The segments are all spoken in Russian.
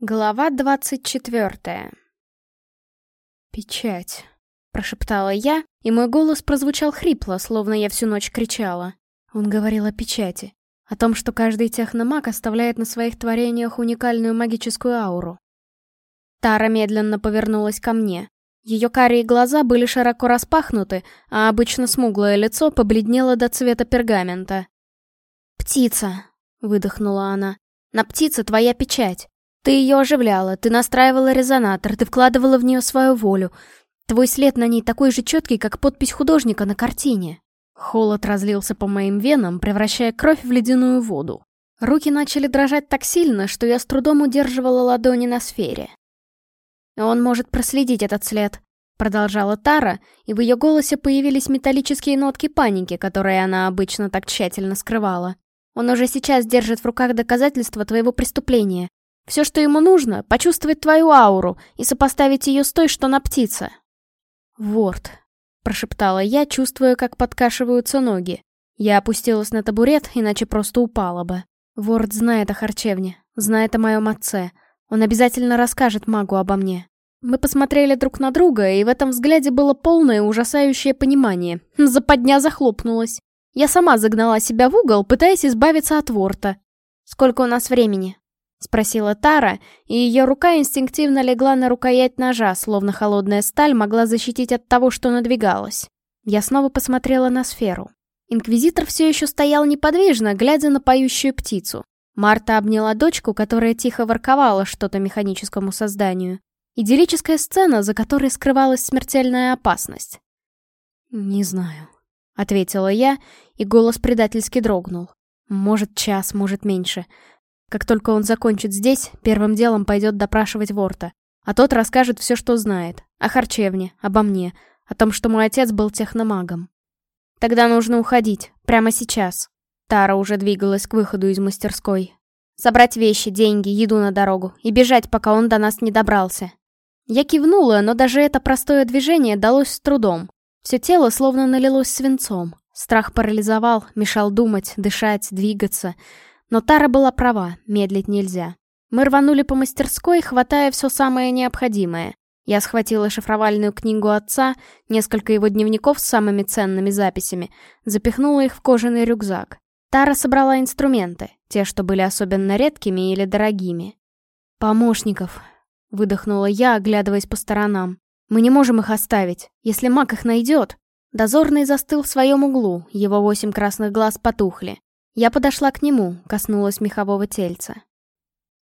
Глава двадцать четвертая «Печать», — прошептала я, и мой голос прозвучал хрипло, словно я всю ночь кричала. Он говорил о печати, о том, что каждый техномаг оставляет на своих творениях уникальную магическую ауру. Тара медленно повернулась ко мне. Ее карие глаза были широко распахнуты, а обычно смуглое лицо побледнело до цвета пергамента. «Птица», — выдохнула она, — «на птице твоя печать. Ты ее оживляла, ты настраивала резонатор, ты вкладывала в нее свою волю. Твой след на ней такой же четкий, как подпись художника на картине. Холод разлился по моим венам, превращая кровь в ледяную воду. Руки начали дрожать так сильно, что я с трудом удерживала ладони на сфере. «Он может проследить этот след», — продолжала Тара, и в ее голосе появились металлические нотки паники, которые она обычно так тщательно скрывала. «Он уже сейчас держит в руках доказательства твоего преступления. Все, что ему нужно, почувствовать твою ауру и сопоставить ее с той, что на птице. «Ворд», — прошептала я, чувствуя, как подкашиваются ноги. Я опустилась на табурет, иначе просто упала бы. Ворд знает о харчевне, знает о моем отце. Он обязательно расскажет магу обо мне. Мы посмотрели друг на друга, и в этом взгляде было полное ужасающее понимание. Западня захлопнулась. Я сама загнала себя в угол, пытаясь избавиться от Ворта. «Сколько у нас времени?» — спросила Тара, и ее рука инстинктивно легла на рукоять ножа, словно холодная сталь могла защитить от того, что надвигалось. Я снова посмотрела на сферу. Инквизитор все еще стоял неподвижно, глядя на поющую птицу. Марта обняла дочку, которая тихо ворковала что-то механическому созданию. Идиллическая сцена, за которой скрывалась смертельная опасность. «Не знаю», — ответила я, и голос предательски дрогнул. «Может, час, может, меньше. Как только он закончит здесь, первым делом пойдет допрашивать Ворта. А тот расскажет все, что знает. О харчевне, обо мне, о том, что мой отец был техномагом. Тогда нужно уходить, прямо сейчас. Тара уже двигалась к выходу из мастерской. Собрать вещи, деньги, еду на дорогу и бежать, пока он до нас не добрался. Я кивнула, но даже это простое движение далось с трудом. Все тело словно налилось свинцом. Страх парализовал, мешал думать, дышать, двигаться. Но Тара была права, медлить нельзя. Мы рванули по мастерской, хватая все самое необходимое. Я схватила шифровальную книгу отца, несколько его дневников с самыми ценными записями, запихнула их в кожаный рюкзак. Тара собрала инструменты, те, что были особенно редкими или дорогими. «Помощников», — выдохнула я, оглядываясь по сторонам. «Мы не можем их оставить. Если маг их найдет...» Дозорный застыл в своем углу, его восемь красных глаз потухли. Я подошла к нему, коснулась мехового тельца.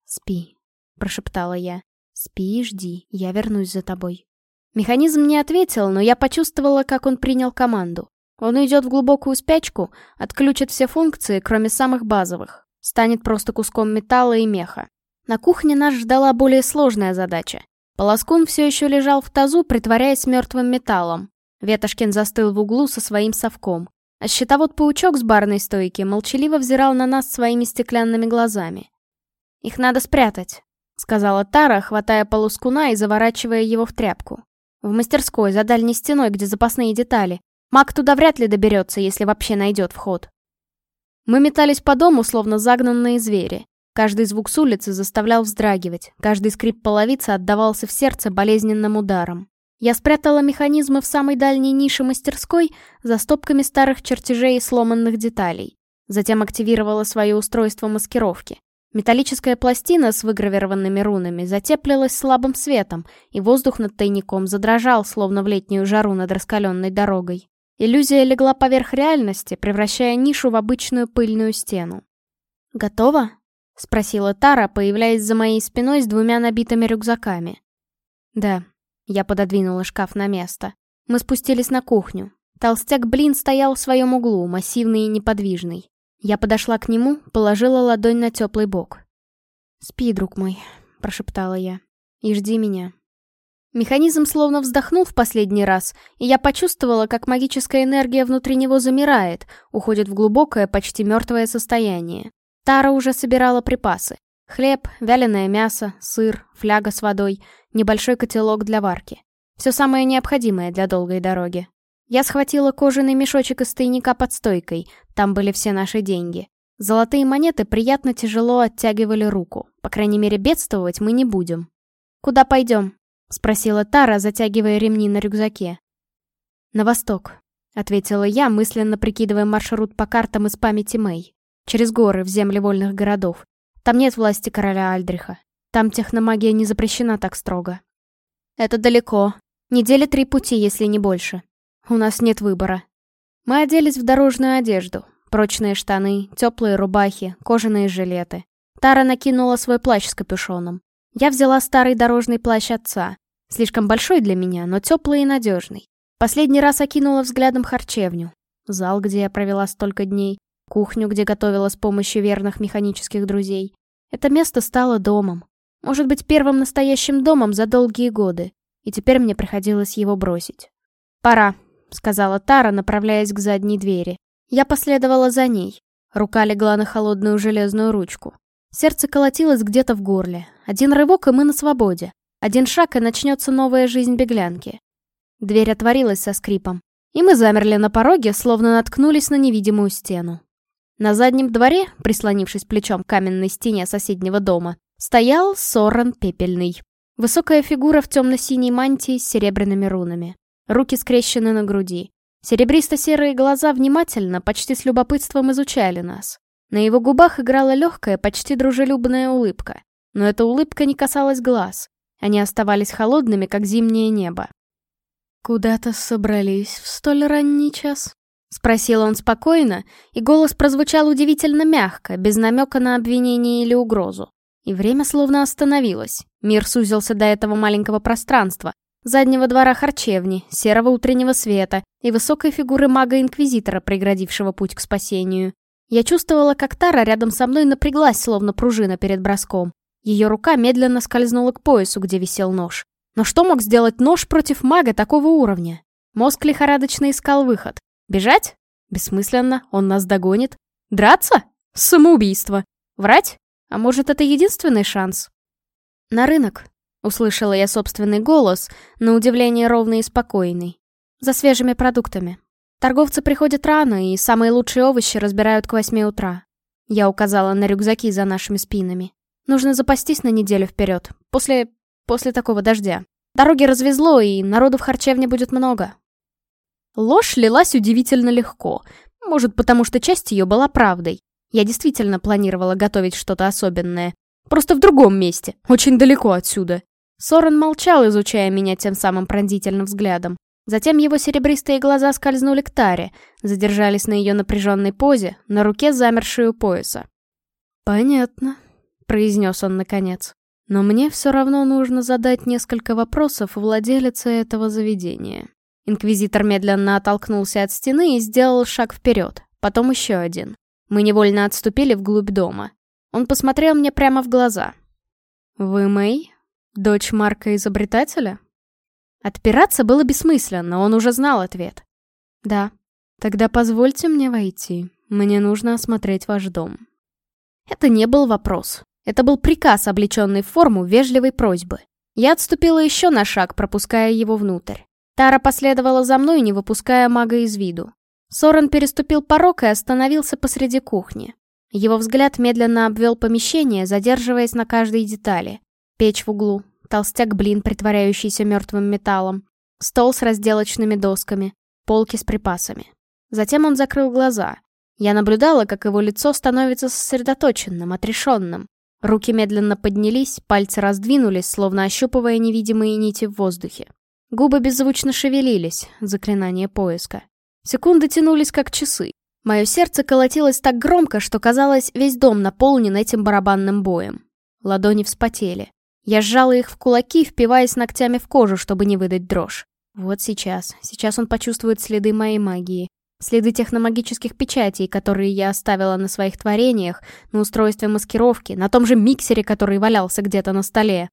«Спи», — прошептала я. «Спи и жди, я вернусь за тобой». Механизм не ответил, но я почувствовала, как он принял команду. Он уйдет в глубокую спячку, отключит все функции, кроме самых базовых. Станет просто куском металла и меха. На кухне нас ждала более сложная задача. Полоскун все еще лежал в тазу, притворяясь мертвым металлом. Ветошкин застыл в углу со своим совком. А щитовод-паучок с барной стойки молчаливо взирал на нас своими стеклянными глазами. «Их надо спрятать», — сказала Тара, хватая полускуна и заворачивая его в тряпку. «В мастерской, за дальней стеной, где запасные детали. Маг туда вряд ли доберется, если вообще найдет вход». Мы метались по дому, словно загнанные звери. Каждый звук с улицы заставлял вздрагивать, каждый скрип половицы отдавался в сердце болезненным ударом. Я спрятала механизмы в самой дальней нише мастерской за стопками старых чертежей и сломанных деталей. Затем активировала свое устройство маскировки. Металлическая пластина с выгравированными рунами затеплилась слабым светом, и воздух над тайником задрожал, словно в летнюю жару над раскаленной дорогой. Иллюзия легла поверх реальности, превращая нишу в обычную пыльную стену. «Готово?» — спросила Тара, появляясь за моей спиной с двумя набитыми рюкзаками. «Да», я пододвинула шкаф на место. Мы спустились на кухню. Толстяк-блин стоял в своем углу, массивный и неподвижный. Я подошла к нему, положила ладонь на теплый бок. «Спи, друг мой», — прошептала я, — «и жди меня». Механизм словно вздохнул в последний раз, и я почувствовала, как магическая энергия внутри него замирает, уходит в глубокое, почти мертвое состояние. Тара уже собирала припасы. Хлеб, вяленое мясо, сыр, фляга с водой, небольшой котелок для варки. Все самое необходимое для долгой дороги. Я схватила кожаный мешочек из тайника под стойкой, там были все наши деньги. Золотые монеты приятно тяжело оттягивали руку. По крайней мере, бедствовать мы не будем. «Куда пойдем?» — спросила Тара, затягивая ремни на рюкзаке. «На восток», — ответила я, мысленно прикидывая маршрут по картам из памяти Мэй. Через горы, в земли вольных городов. Там нет власти короля Альдриха. Там техномагия не запрещена так строго. Это далеко. Недели три пути, если не больше. У нас нет выбора. Мы оделись в дорожную одежду. Прочные штаны, теплые рубахи, кожаные жилеты. Тара накинула свой плащ с капюшоном. Я взяла старый дорожный плащ отца. Слишком большой для меня, но теплый и надежный. Последний раз окинула взглядом харчевню. Зал, где я провела столько дней. Кухню, где готовила с помощью верных механических друзей. Это место стало домом. Может быть, первым настоящим домом за долгие годы. И теперь мне приходилось его бросить. «Пора», — сказала Тара, направляясь к задней двери. Я последовала за ней. Рука легла на холодную железную ручку. Сердце колотилось где-то в горле. Один рывок, и мы на свободе. Один шаг, и начнется новая жизнь беглянки. Дверь отворилась со скрипом. И мы замерли на пороге, словно наткнулись на невидимую стену. На заднем дворе, прислонившись плечом к каменной стене соседнего дома, стоял Соран Пепельный. Высокая фигура в темно-синей мантии с серебряными рунами. Руки скрещены на груди. Серебристо-серые глаза внимательно, почти с любопытством изучали нас. На его губах играла легкая, почти дружелюбная улыбка. Но эта улыбка не касалась глаз. Они оставались холодными, как зимнее небо. «Куда-то собрались в столь ранний час?» — спросил он спокойно, и голос прозвучал удивительно мягко, без намека на обвинение или угрозу. И время словно остановилось. Мир сузился до этого маленького пространства, заднего двора харчевни, серого утреннего света и высокой фигуры мага-инквизитора, преградившего путь к спасению. Я чувствовала, как Тара рядом со мной напряглась, словно пружина перед броском. Ее рука медленно скользнула к поясу, где висел нож. Но что мог сделать нож против мага такого уровня? Мозг лихорадочно искал выход. Бежать? Бессмысленно, он нас догонит. Драться? Самоубийство. Врать? А может, это единственный шанс? На рынок, Услышала я собственный голос, на удивление ровный и спокойный. За свежими продуктами. Торговцы приходят рано, и самые лучшие овощи разбирают к восьми утра. Я указала на рюкзаки за нашими спинами. Нужно запастись на неделю вперед, после... после такого дождя. Дороги развезло, и народу в харчевне будет много. Ложь лилась удивительно легко. Может, потому что часть ее была правдой. Я действительно планировала готовить что-то особенное. Просто в другом месте, очень далеко отсюда. Сорен молчал, изучая меня тем самым пронзительным взглядом. Затем его серебристые глаза скользнули к Таре, задержались на ее напряженной позе, на руке замершей у пояса. «Понятно», — произнес он наконец. «Но мне все равно нужно задать несколько вопросов владелице этого заведения». Инквизитор медленно оттолкнулся от стены и сделал шаг вперед, потом еще один. Мы невольно отступили вглубь дома. Он посмотрел мне прямо в глаза. «Вы Мэй?» Дочь Марка-изобретателя? Отпираться было бессмысленно, он уже знал ответ. Да. Тогда позвольте мне войти. Мне нужно осмотреть ваш дом. Это не был вопрос. Это был приказ, облеченный в форму вежливой просьбы. Я отступила еще на шаг, пропуская его внутрь. Тара последовала за мной, не выпуская мага из виду. Сорен переступил порог и остановился посреди кухни. Его взгляд медленно обвел помещение, задерживаясь на каждой детали. Печь в углу, толстяк-блин, притворяющийся мертвым металлом, стол с разделочными досками, полки с припасами. Затем он закрыл глаза. Я наблюдала, как его лицо становится сосредоточенным, отрешенным. Руки медленно поднялись, пальцы раздвинулись, словно ощупывая невидимые нити в воздухе. Губы беззвучно шевелились, заклинание поиска. Секунды тянулись, как часы. Мое сердце колотилось так громко, что казалось, весь дом наполнен этим барабанным боем. Ладони вспотели. Я сжала их в кулаки, впиваясь ногтями в кожу, чтобы не выдать дрожь. Вот сейчас. Сейчас он почувствует следы моей магии. Следы техномагических печатей, которые я оставила на своих творениях, на устройстве маскировки, на том же миксере, который валялся где-то на столе.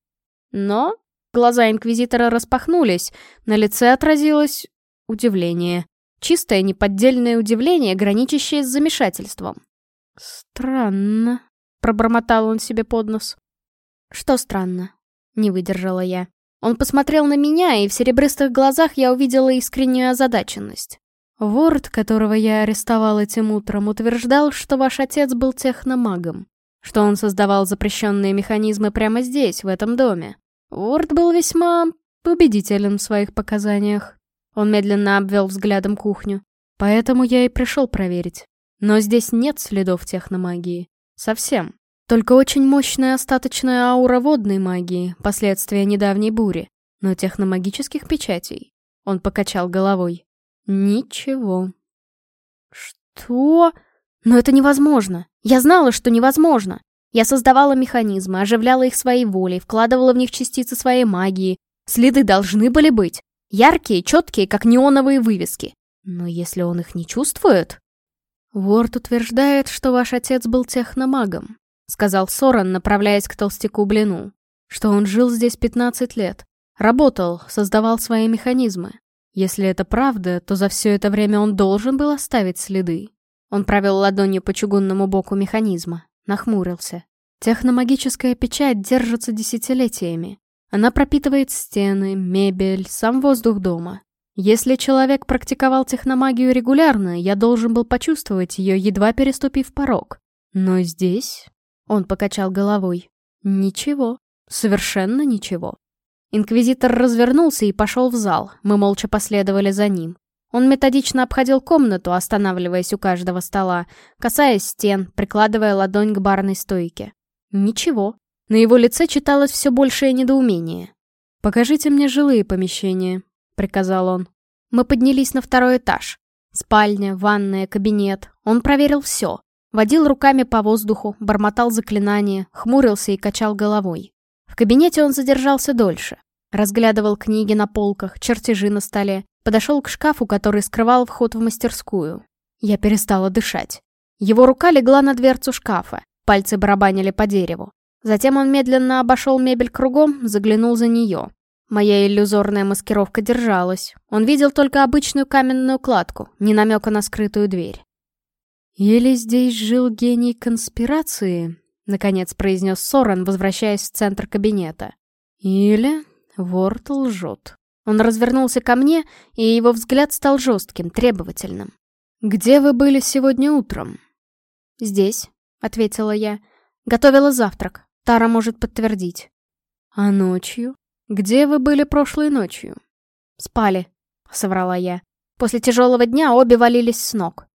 Но глаза Инквизитора распахнулись, на лице отразилось удивление. Чистое, неподдельное удивление, граничащее с замешательством. «Странно», — пробормотал он себе под нос. «Что странно?» — не выдержала я. Он посмотрел на меня, и в серебристых глазах я увидела искреннюю озадаченность. Ворд, которого я арестовал этим утром, утверждал, что ваш отец был техномагом, что он создавал запрещенные механизмы прямо здесь, в этом доме. Ворд был весьма убедителен в своих показаниях. Он медленно обвел взглядом кухню. Поэтому я и пришел проверить. Но здесь нет следов техномагии. Совсем. Только очень мощная остаточная аура водной магии, последствия недавней бури. Но техномагических печатей. Он покачал головой. Ничего. Что? Но это невозможно. Я знала, что невозможно. Я создавала механизмы, оживляла их своей волей, вкладывала в них частицы своей магии. Следы должны были быть. Яркие, четкие, как неоновые вывески. Но если он их не чувствует... Ворд утверждает, что ваш отец был техномагом, сказал Соран, направляясь к толстяку Блину. Что он жил здесь 15 лет. Работал, создавал свои механизмы. Если это правда, то за все это время он должен был оставить следы. Он провел ладонью по чугунному боку механизма, нахмурился. Техномагическая печать держится десятилетиями. Она пропитывает стены, мебель, сам воздух дома. Если человек практиковал техномагию регулярно, я должен был почувствовать ее, едва переступив порог. Но здесь... Он покачал головой. Ничего. Совершенно ничего. Инквизитор развернулся и пошел в зал. Мы молча последовали за ним. Он методично обходил комнату, останавливаясь у каждого стола, касаясь стен, прикладывая ладонь к барной стойке. Ничего. На его лице читалось все большее недоумение. «Покажите мне жилые помещения», — приказал он. Мы поднялись на второй этаж. Спальня, ванная, кабинет. Он проверил все. Водил руками по воздуху, бормотал заклинания, хмурился и качал головой. В кабинете он задержался дольше. Разглядывал книги на полках, чертежи на столе. Подошел к шкафу, который скрывал вход в мастерскую. Я перестала дышать. Его рука легла на дверцу шкафа. Пальцы барабанили по дереву. Затем он медленно обошел мебель кругом, заглянул за нее. Моя иллюзорная маскировка держалась. Он видел только обычную каменную кладку, не намека на скрытую дверь. «Или здесь жил гений конспирации?» — наконец произнес Сорен, возвращаясь в центр кабинета. «Или Ворт лжет». Он развернулся ко мне, и его взгляд стал жестким, требовательным. «Где вы были сегодня утром?» «Здесь», — ответила я. «Готовила завтрак. Тара может подтвердить». «А ночью?» «Где вы были прошлой ночью?» «Спали», — соврала я. После тяжелого дня обе валились с ног.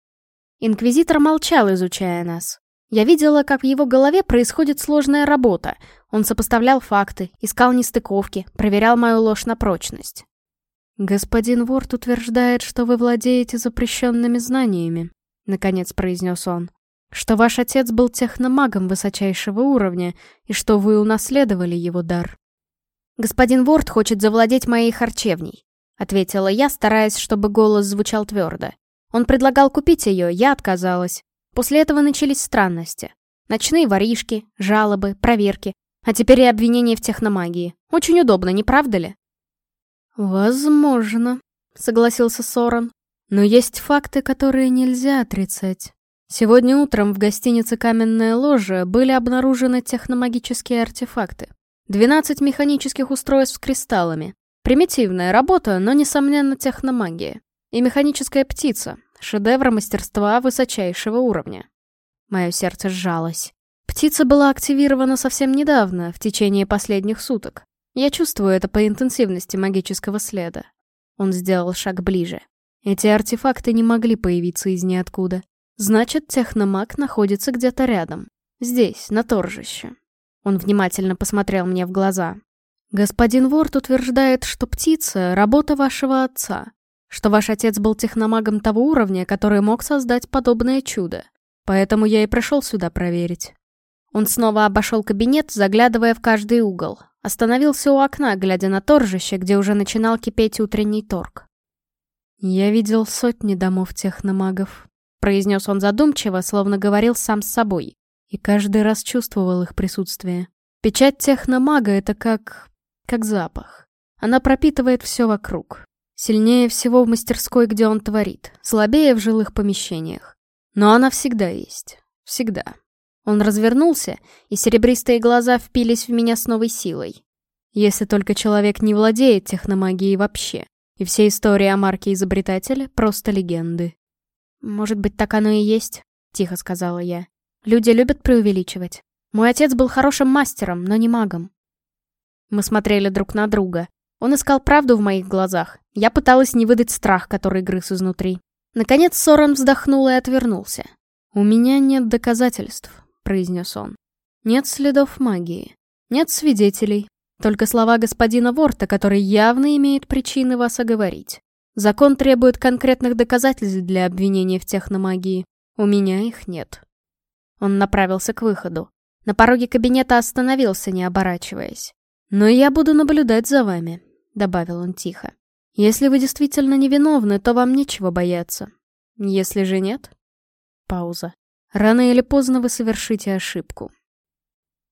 Инквизитор молчал, изучая нас. Я видела, как в его голове происходит сложная работа. Он сопоставлял факты, искал нестыковки, проверял мою ложь на прочность. «Господин Ворд утверждает, что вы владеете запрещенными знаниями», — наконец произнес он. «Что ваш отец был техномагом высочайшего уровня, и что вы унаследовали его дар». «Господин Ворд хочет завладеть моей харчевней», — ответила я, стараясь, чтобы голос звучал твердо. Он предлагал купить ее, я отказалась. После этого начались странности. Ночные воришки, жалобы, проверки. А теперь и обвинения в техномагии. Очень удобно, не правда ли? «Возможно», — согласился Соран. «Но есть факты, которые нельзя отрицать. Сегодня утром в гостинице «Каменная ложа» были обнаружены техномагические артефакты. 12 механических устройств с кристаллами. Примитивная работа, но, несомненно, техномагия. И механическая птица. Шедевр мастерства высочайшего уровня. Мое сердце сжалось. Птица была активирована совсем недавно, в течение последних суток. Я чувствую это по интенсивности магического следа. Он сделал шаг ближе. Эти артефакты не могли появиться из ниоткуда. Значит, техномаг находится где-то рядом. Здесь, на торжище. Он внимательно посмотрел мне в глаза. «Господин Ворд утверждает, что птица — работа вашего отца, что ваш отец был техномагом того уровня, который мог создать подобное чудо. Поэтому я и пришел сюда проверить». Он снова обошел кабинет, заглядывая в каждый угол. Остановился у окна, глядя на торжище, где уже начинал кипеть утренний торг. «Я видел сотни домов техномагов», — произнес он задумчиво, словно говорил сам с собой и каждый раз чувствовал их присутствие. Печать техномага — это как... как запах. Она пропитывает все вокруг. Сильнее всего в мастерской, где он творит, слабее в жилых помещениях. Но она всегда есть. Всегда. Он развернулся, и серебристые глаза впились в меня с новой силой. Если только человек не владеет техномагией вообще, И все истории о марке изобретателя — просто легенды. «Может быть, так оно и есть», — тихо сказала я. «Люди любят преувеличивать. Мой отец был хорошим мастером, но не магом». Мы смотрели друг на друга. Он искал правду в моих глазах. Я пыталась не выдать страх, который грыз изнутри. Наконец Сорен вздохнул и отвернулся. «У меня нет доказательств», — произнес он. «Нет следов магии. Нет свидетелей. Только слова господина Ворта, который явно имеет причины вас оговорить. Закон требует конкретных доказательств для обвинения в техномагии. У меня их нет». Он направился к выходу. На пороге кабинета остановился, не оборачиваясь. «Но я буду наблюдать за вами», — добавил он тихо. «Если вы действительно невиновны, то вам нечего бояться. Если же нет...» Пауза. «Рано или поздно вы совершите ошибку».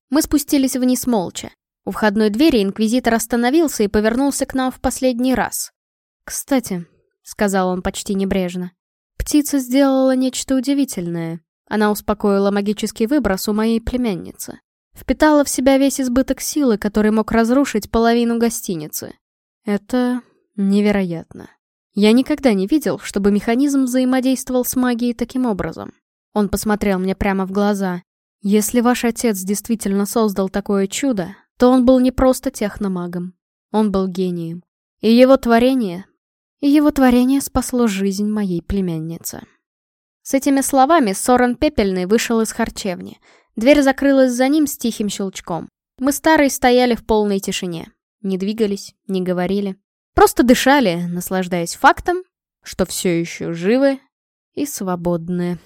Мы спустились вниз молча. У входной двери инквизитор остановился и повернулся к нам в последний раз. «Кстати», — сказал он почти небрежно, — «птица сделала нечто удивительное. Она успокоила магический выброс у моей племянницы. Впитала в себя весь избыток силы, который мог разрушить половину гостиницы. Это невероятно. Я никогда не видел, чтобы механизм взаимодействовал с магией таким образом. Он посмотрел мне прямо в глаза. Если ваш отец действительно создал такое чудо, то он был не просто техномагом. Он был гением. И его творение... И его творение спасло жизнь моей племянницы. С этими словами Сорен Пепельный вышел из харчевни — Дверь закрылась за ним с тихим щелчком. Мы старые стояли в полной тишине. Не двигались, не говорили. Просто дышали, наслаждаясь фактом, что все еще живы и свободны.